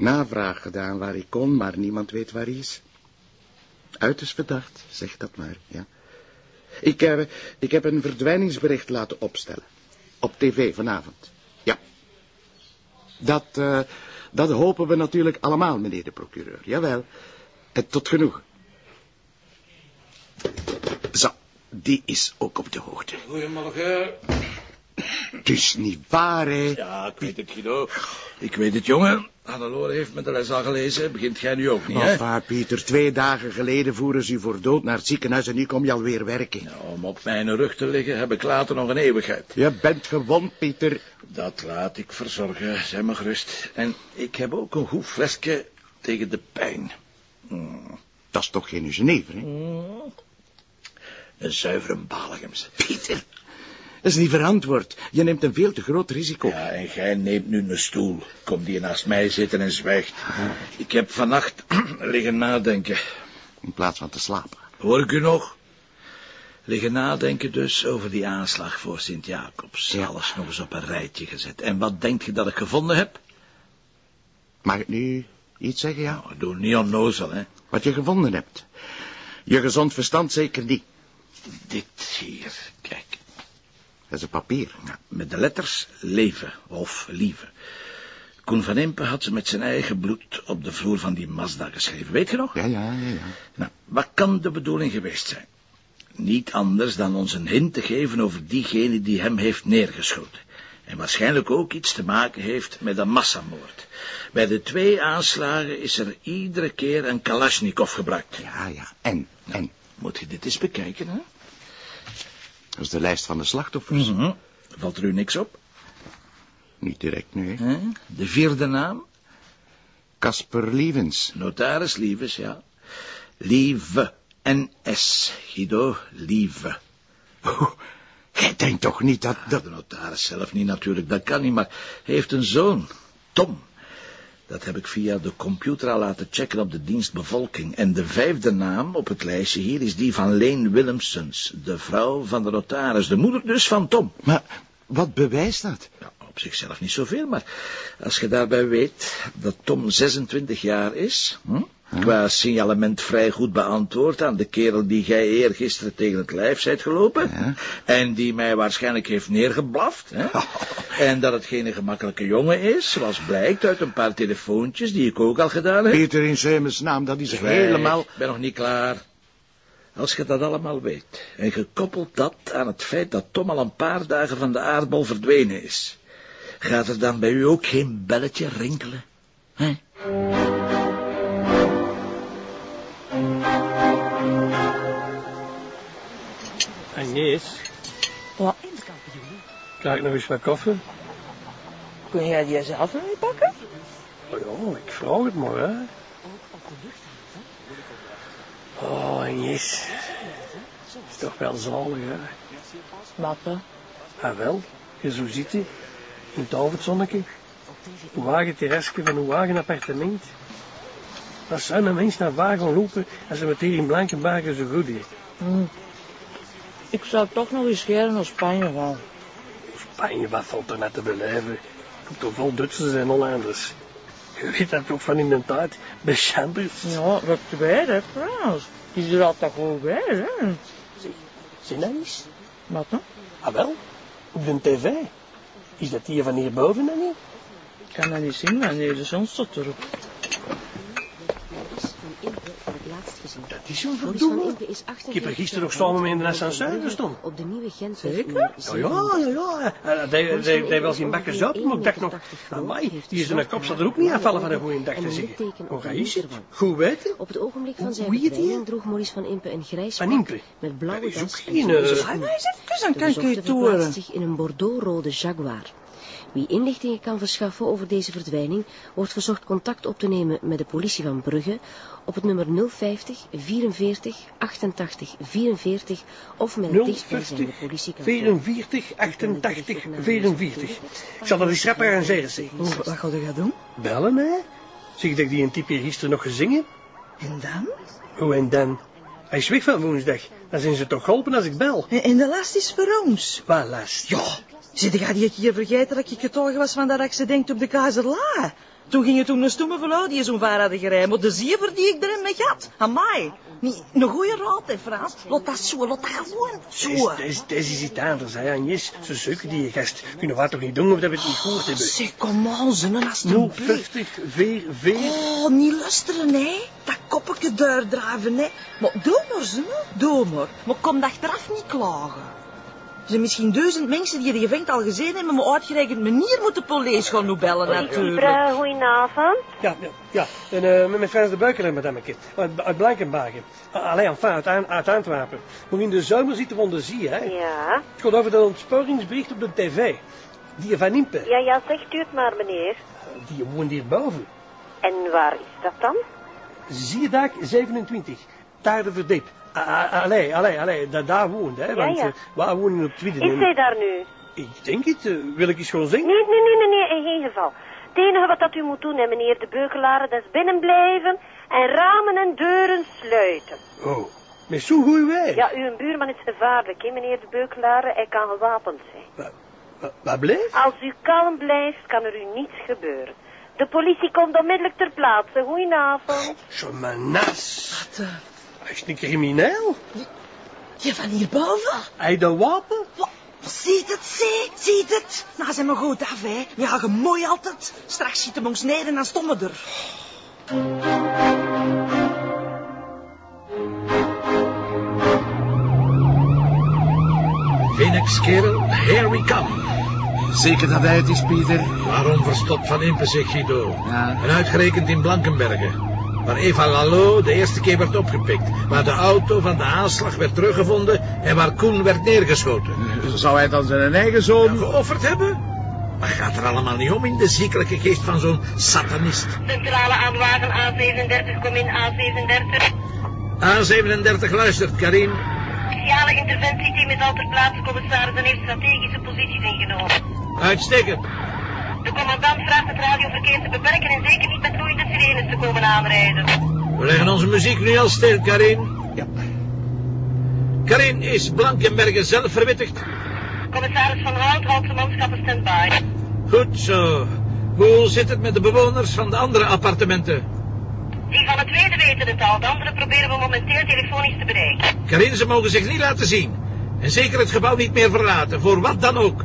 Speaker 8: navraag gedaan waar ik kon, maar niemand weet waar hij is. Uiterst verdacht, zeg dat maar, ja. Ik, heb ik heb een verdwijningsbericht laten opstellen. Op tv vanavond. Ja. Dat, eh, dat hopen we natuurlijk allemaal, meneer de procureur. Jawel. En tot genoegen. Zo, die is ook op de hoogte.
Speaker 2: Goedemorgen.
Speaker 8: Het is niet waar, hè?
Speaker 2: Ja, ik weet het, Guido. Ik weet het, jongen. Hannelore heeft me de les al gelezen. Begint jij nu ook niet, hè?
Speaker 8: Enfin, Pieter, twee dagen geleden voeren ze u voor dood naar het ziekenhuis en nu kom je alweer werken.
Speaker 2: Nou, om op mijn rug te liggen heb ik later nog een eeuwigheid.
Speaker 8: Je bent gewond, Pieter.
Speaker 2: Dat laat ik verzorgen, zeg maar gerust. En ik heb ook een goed flesje tegen de pijn. Mm.
Speaker 8: Dat is toch geen Genever, hè?
Speaker 2: Een zuivere Baligems.
Speaker 8: Pieter, dat is niet verantwoord. Je neemt een veel te groot risico.
Speaker 2: Ja, en jij neemt nu een stoel. Kom die naast mij zitten en zwijgt. Ik heb vannacht [clears throat] liggen nadenken.
Speaker 8: In plaats van te slapen.
Speaker 2: Hoor ik u nog? Liggen nadenken dus over die aanslag voor Sint-Jacobs. Alles nog eens op een rijtje gezet. En wat denk je dat ik gevonden heb?
Speaker 8: Mag ik nu iets zeggen, ja?
Speaker 2: Nou, doe niet onnozel, hè.
Speaker 8: Wat je gevonden hebt. Je gezond verstand zeker niet.
Speaker 2: Dit hier, kijk.
Speaker 8: Dat is een papier.
Speaker 2: Ja, met de letters leven of lieve. Koen van Impe had ze met zijn eigen bloed op de vloer van die Mazda geschreven. Weet je nog?
Speaker 8: Ja, ja, ja, ja.
Speaker 2: Nou, wat kan de bedoeling geweest zijn? Niet anders dan ons een hint te geven over diegene die hem heeft neergeschoten. En waarschijnlijk ook iets te maken heeft met een massamoord. Bij de twee aanslagen is er iedere keer een Kalashnikov gebruikt.
Speaker 8: Ja, ja. En, en.
Speaker 2: Moet je dit eens bekijken, hè?
Speaker 8: Dat is de lijst van de slachtoffers.
Speaker 2: Mhm. Valt er u niks op?
Speaker 8: Niet direct, nee.
Speaker 2: Hè? De vierde naam?
Speaker 8: Casper Lievens.
Speaker 2: Notaris Lievens, ja. Lieve. N.S. Guido Lieve.
Speaker 8: Oh, jij denkt toch niet dat... dat...
Speaker 2: De notaris zelf niet natuurlijk, dat kan niet, maar hij heeft een zoon, Tom. Dat heb ik via de computer al laten checken op de dienstbevolking. En de vijfde naam op het lijstje hier is die van Leen Willemsens, de vrouw van de notaris, de moeder dus van Tom.
Speaker 8: Maar wat bewijst dat?
Speaker 2: Ja, op zichzelf niet zoveel, maar als je daarbij weet dat Tom 26 jaar is, hm? Qua signalement vrij goed beantwoord aan de kerel die jij eergisteren tegen het lijf zijt gelopen,
Speaker 8: Ja.
Speaker 2: en die mij waarschijnlijk heeft neergeblaft, hè? en dat het geen gemakkelijke jongen is, zoals blijkt uit een paar telefoontjes die ik ook al gedaan heb.
Speaker 8: Peter in Zemens naam, dat is
Speaker 2: Zwijg,
Speaker 8: helemaal...
Speaker 2: Ik ben nog niet klaar. Als je dat allemaal weet, en gekoppeld dat aan het feit dat Tom al een paar dagen van de aardbol verdwenen is, gaat er dan bij u ook geen belletje rinkelen? Hè?
Speaker 4: Agnes,
Speaker 13: Wat?
Speaker 4: krijg ik nog eens wat koffie?
Speaker 13: Kun jij die zelf nog niet pakken?
Speaker 4: Oh ja, ik vraag het maar, hè. Oh, Agnes. Is toch wel zalig, hè.
Speaker 13: Wat dan?
Speaker 4: Ah, wel. Je zo zit hij. In het avondzonnetje. Een wagen terrasje van een wagen appartement. Wat zou een mens naar wagen lopen als ze met hier in Blankenbergen zo goed is?
Speaker 13: Ik zou toch nog eens gerne naar Spanje gaan.
Speaker 4: Spanje, wat valt er net te beleven? Komt er vol Duitsers en Hollanders. Je weet dat toch van in de tijd, beschanderd.
Speaker 17: Ja, dat weet ik, Frans. Die is er altijd goed bij, hè?
Speaker 4: Zie dat eens?
Speaker 17: Wat dan?
Speaker 4: Ah wel, op de tv. Is dat hier van hierboven dan niet?
Speaker 17: Ik kan dat niet zien, maar de zon staat erop.
Speaker 4: Dat is een verdomme. Ik heb er gisteren nog samen mee in de ascenseur gestaan.
Speaker 7: Op de nieuwe Gent.
Speaker 17: Zeker?
Speaker 4: Ja, ja, ja. die, die wel zien bakken zout, maar ik dacht nog, amai, die is in een kop zal er ook niet afvallen van een goeie dag te zeggen. Hoe ga je het? Goed weten?
Speaker 7: Op het ogenblik van zijn verdwijning droeg Maurice van Impe een grijs
Speaker 4: Van
Speaker 7: pak
Speaker 4: Impe?
Speaker 7: met blauwe
Speaker 4: is
Speaker 7: das en
Speaker 4: eh, Ah,
Speaker 7: schoenen.
Speaker 17: maar eens even, dan
Speaker 7: De
Speaker 17: kan ik
Speaker 7: bezochte
Speaker 17: je toeren.
Speaker 7: verplaatst zich in een bordeaux-rode Jaguar. Wie inlichtingen kan verschaffen over deze verdwijning, wordt verzocht contact op te nemen met de politie van Brugge op het nummer 050 44 88 44 of met het dichtstbijzijnde
Speaker 4: 050
Speaker 7: politiekantoor.
Speaker 4: 44 88 44. Ik zal dat eens rap arrangeren, zeg.
Speaker 17: Hoe, wat ga je gaan doen?
Speaker 4: Bellen, hè? Zeg dat die een type hier gisteren nog gezingen?
Speaker 17: En dan?
Speaker 4: Hoe en dan? Hij is weg van woensdag. Dan zijn ze toch geholpen als ik bel.
Speaker 17: En, en de last is voor ons.
Speaker 4: Wat last?
Speaker 17: Ja, zit ik die keer vergeten dat ik getuige was van dat accident op de Kazerla? Toen ging het toen een stomme vrouw die zo'n vaar hadden gereden. Maar de zever die ik erin mee had, amai. Niet, een goeie raad, hè, Frans. Laat dat zo, laat dat gewoon zo.
Speaker 4: Deze is iets anders, hè, Agnes. Ze zoeken die gast. Kunnen we toch niet doen of dat we het niet gehoord hebben?
Speaker 17: Zeg, kom aan, zinnen, alstublieft.
Speaker 4: 050 44...
Speaker 17: Oh, niet luisteren, hè. Dat koppetje doordraven, hè. Maar doe maar, zinnen. Doe maar. Maar kom achteraf niet klagen. Er zijn misschien duizend mensen die de gevecht al gezien hebben, maar uitgerekend manier moet de politie gaan nu bellen, natuurlijk.
Speaker 14: Ibra, goedenavond.
Speaker 4: Ja, ja, ja. En, eh, met Frans de Buikeren, madameke. Uit, uit Blankenbagen. Ah, Allee, enfin, uit, Aan- uit Antwerpen. Maar in de zomer zitten we onder zie, hè.
Speaker 14: Ja.
Speaker 4: Het gaat over de ontsporingsbericht op de tv. Die van Impe.
Speaker 14: Ja, ja, zegt u het maar, meneer.
Speaker 4: Die woont hierboven.
Speaker 14: En waar is dat dan?
Speaker 4: Zierdak 27. Daar verdiep. Ah, ah, Allee, allee, allee. Dat daar woont, hè. Want
Speaker 14: ja.
Speaker 4: eh, wij wonen op Twidden.
Speaker 14: Is zij daar nu?
Speaker 4: Ik denk het. eh, wil ik eens gewoon zingen?
Speaker 14: Nee, nee, nee, nee, nee, in geen geval. Het enige wat dat u moet doen, hè, meneer de Beukelaar, dat is binnen blijven en ramen en deuren sluiten.
Speaker 4: Oh, met zo'n goeie weer.
Speaker 14: Ja, uw buurman is gevaarlijk, hè, meneer de Beukelaar. Hij kan gewapend zijn.
Speaker 4: Wa- Wat bleef?
Speaker 14: Als u kalm blijft, kan er u niets gebeuren. De politie komt onmiddellijk ter plaatse. Goedenavond.
Speaker 4: Zo'n manas. Wat? Is een crimineel.
Speaker 17: Je van hierboven?
Speaker 4: Hij de wapen?
Speaker 17: Ziet het, zie, ziet het. Nou, zijn we goed af, hè. Ja, je mooi altijd. Straks schieten we ons neer en dan stonden we er.
Speaker 2: Phoenix, kerel, here we come.
Speaker 3: Zeker dat hij het is, Pieter?
Speaker 2: Waarom verstopt Van Impe zich, Guido? En uitgerekend in Blankenbergen. Waar Eva Lalo de eerste keer werd opgepikt. Waar de auto van de aanslag werd teruggevonden en waar Koen werd neergeschoten.
Speaker 3: Zou hij dan zijn eigen zoon...
Speaker 2: geofferd hebben? Maar gaat er allemaal niet om in de ziekelijke geest van zo'n satanist?
Speaker 14: Centrale aanwagen A37, kom in A37.
Speaker 2: A37 luistert, Karin.
Speaker 14: Speciale interventieteam is al ter plaatse. Commissaris en heeft strategische posities ingenomen.
Speaker 2: Uitstekend.
Speaker 14: De commandant vraagt het radioverkeer te beperken en zeker niet met loeiende sirenes te komen aanrijden.
Speaker 2: We leggen onze muziek nu al stil, Karin. Ja. Karin, is Blankenbergen zelf verwittigd?
Speaker 14: Commissaris Van Hout houdt zijn manschappen stand-by.
Speaker 2: Goed zo. Hoe zit het met de bewoners van de andere appartementen?
Speaker 14: Die van het tweede weten het al, de andere proberen we momenteel telefonisch te bereiken.
Speaker 2: Karin, ze mogen zich niet laten zien. En zeker het gebouw niet meer verlaten, voor wat dan ook.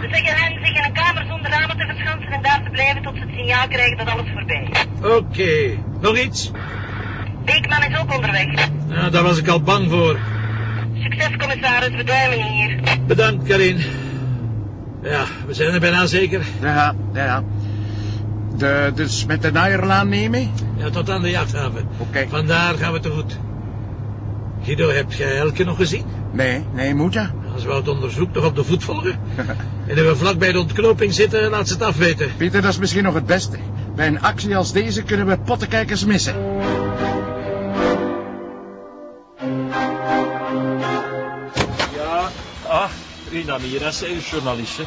Speaker 14: We zeggen hen zich in een kamer zonder ramen te verschansen en daar te blijven tot ze het signaal krijgen dat alles voorbij is.
Speaker 2: Oké. Nog iets?
Speaker 14: Beekman is ook onderweg.
Speaker 2: Nou, daar was ik al bang voor.
Speaker 14: Succes, commissaris, we duimen hier.
Speaker 2: Bedankt, Karin. Ja, we zijn er bijna zeker.
Speaker 3: Ja, ja. De, dus met de Naierlaan nemen?
Speaker 2: Ja, tot aan de jachthaven.
Speaker 3: Oké.
Speaker 2: Vandaar gaan we te voet. Guido, heb jij Elke nog gezien?
Speaker 3: Nee, nee, moet je?
Speaker 2: Als we het onderzoek toch op de voet volgen. [laughs] en als we vlak bij de ontknoping zitten, laat ze het afweten.
Speaker 3: Pieter, dat is misschien nog het beste. Bij een actie als deze kunnen we pottenkijkers missen.
Speaker 18: Ja, ah, Rina Miras, een journalistje.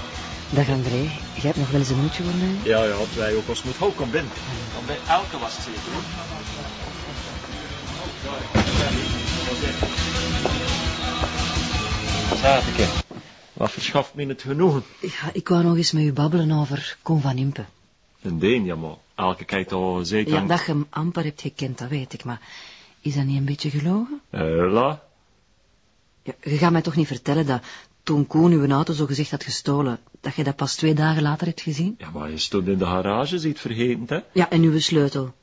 Speaker 1: Dag André, jij hebt nog wel eens een minuutje voor mij?
Speaker 18: Ja, ja, wij ook als moet. Ho, kom binnen. Dan bij elke was het zeker.
Speaker 10: Wat verschaft me het genoegen?
Speaker 1: Ja, ik wou nog eens met u babbelen over Koen van Impe.
Speaker 10: Een deen, ja, maar elke kijkt al zeker...
Speaker 1: Ja, dat je hem amper hebt gekend, dat weet ik, maar is dat niet een beetje gelogen?
Speaker 10: Eh, la?
Speaker 1: Ja, je gaat mij toch niet vertellen dat toen Koen uw auto zo gezegd had gestolen, dat je dat pas twee dagen later hebt gezien?
Speaker 10: Ja, maar je stond in de garage, ziet vergeten, hè?
Speaker 1: Ja, en uw sleutel?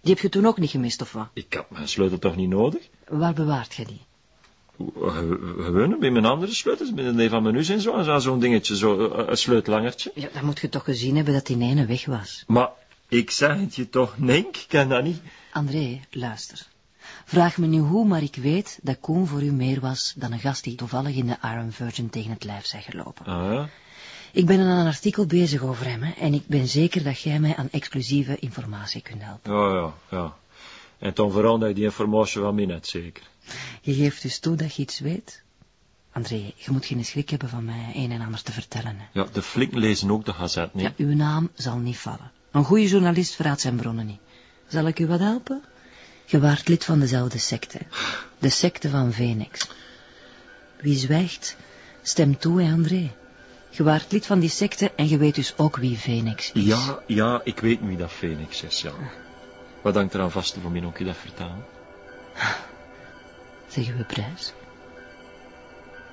Speaker 1: Die heb je toen ook niet gemist, of wat?
Speaker 10: Ik had mijn sleutel toch niet nodig?
Speaker 1: Waar bewaart je die?
Speaker 10: Gewoon bij mijn andere sleutels, met een van mijn neus en zo, zo'n dingetje, zo, eh, een sleutelangertje.
Speaker 1: Ja, dan moet je toch gezien hebben dat die ene weg was.
Speaker 10: Maar ik zeg het je toch, nee, ik ken dat niet.
Speaker 1: André, luister. Vraag me nu hoe, maar ik weet dat Koen voor u meer was dan een gast die toevallig in de Iron Virgin tegen het lijf zijn gelopen.
Speaker 10: Ah, ja?
Speaker 1: Ik ben aan een artikel bezig over hem, hè, en ik ben zeker dat jij mij aan exclusieve informatie kunt helpen.
Speaker 10: Oh ja, ja. En dan verander je die informatie van mij net zeker.
Speaker 1: Je geeft dus toe dat je iets weet? André, je moet geen schrik hebben van mij een en ander te vertellen. Hè.
Speaker 10: Ja, de flikken lezen ook de gazet, niet?
Speaker 1: Ja, uw naam zal niet vallen. Een goede journalist verraadt zijn bronnen niet. Zal ik u wat helpen? Je waart lid van dezelfde secte. De secte van Phoenix. Wie zwijgt, stemt toe, hè, André. Je waart lid van die secte en je weet dus ook wie Phoenix is.
Speaker 10: Ja, ja, ik weet wie dat Phoenix is, ja. Wat dankt er aan vast voor mij ook je dat vertalen?
Speaker 1: Zeggen we prijs?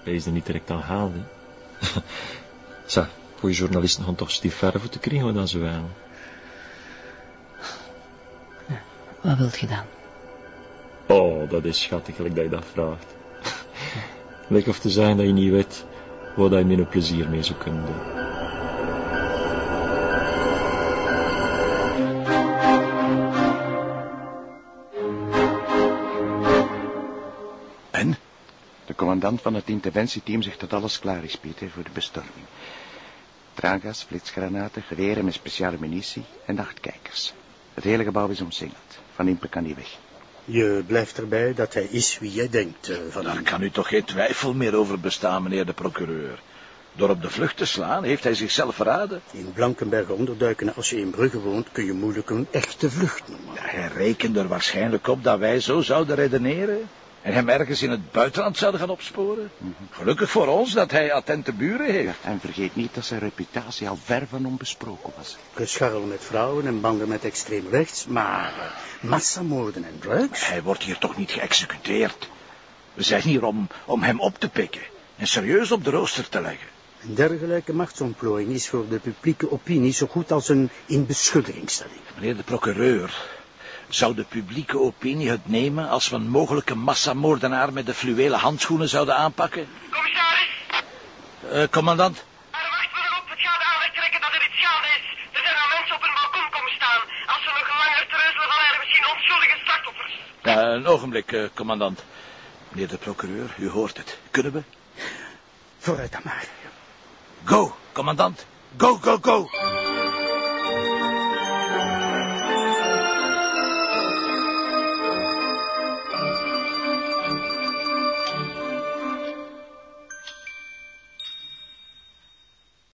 Speaker 10: Hij is er niet direct aan gehaald, hè. [laughs] Zeg, goede journalisten gaan toch stief verven te krijgen dan ze willen.
Speaker 1: Wat wilt je dan?
Speaker 10: Oh, dat is schattig dat je dat vraagt. [laughs] Lijkt of te zeggen dat je niet weet wat je met een plezier mee zou kunnen doen.
Speaker 8: Commandant van het interventieteam zegt dat alles klaar is, Pieter, voor de bestorming. Traangas, flitsgranaten, geweren met speciale munitie en nachtkijkers. Het hele gebouw is omsingeld. Van Impe kan niet weg.
Speaker 6: Je blijft erbij dat hij is wie jij denkt, uh, Van
Speaker 2: Daar kan u toch geen twijfel meer over bestaan, meneer de procureur. Door op de vlucht te slaan, heeft hij zichzelf verraden.
Speaker 6: In Blankenberge onderduiken als je in Brugge woont, kun je moeilijk een echte vlucht noemen.
Speaker 2: Ja, hij rekende er waarschijnlijk op dat wij zo zouden redeneren. En hem ergens in het buitenland zouden gaan opsporen. Gelukkig voor ons dat hij attente buren heeft.
Speaker 8: Ja, en vergeet niet dat zijn reputatie al ver van onbesproken was.
Speaker 6: Gescharrel met vrouwen en banden met extreem rechts, maar uh, massamoorden en drugs?
Speaker 2: Hij wordt hier toch niet geëxecuteerd. We zijn hier om, om hem op te pikken en serieus op de rooster te leggen.
Speaker 6: Een dergelijke machtsontplooiing is voor de publieke opinie zo goed als een inbeschuldigingstelling.
Speaker 2: Meneer de procureur, zou de publieke opinie het nemen als we een mogelijke massamoordenaar met de fluwelen handschoenen zouden aanpakken?
Speaker 19: Commissaris!
Speaker 2: Uh, commandant?
Speaker 19: Er wacht me nog op. Het gaat aandacht trekken dat er iets gaande is. Er zijn al mensen op een balkon komen staan. Als we nog langer treuzelen, dan hebben we misschien onschuldige slachtoffers.
Speaker 2: Ja, een ogenblik, uh, commandant. Meneer de procureur, u hoort het. Kunnen we?
Speaker 6: Vooruit dan maar.
Speaker 2: Go, commandant. Go, go, go.